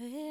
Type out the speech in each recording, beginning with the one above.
Hey.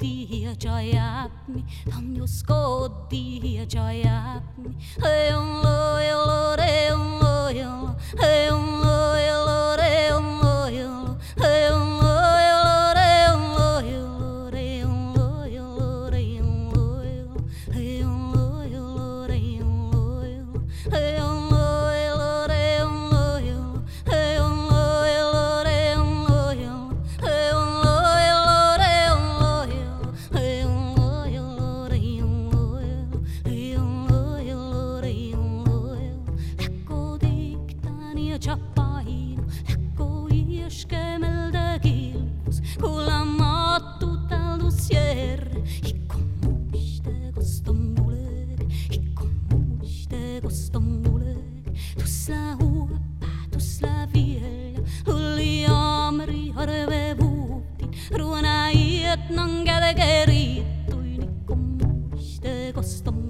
diye joy apni tam yo sko diye joy apni. Hey on lo yo lo um, Runa iet nangade geri tuinikum muiste kostum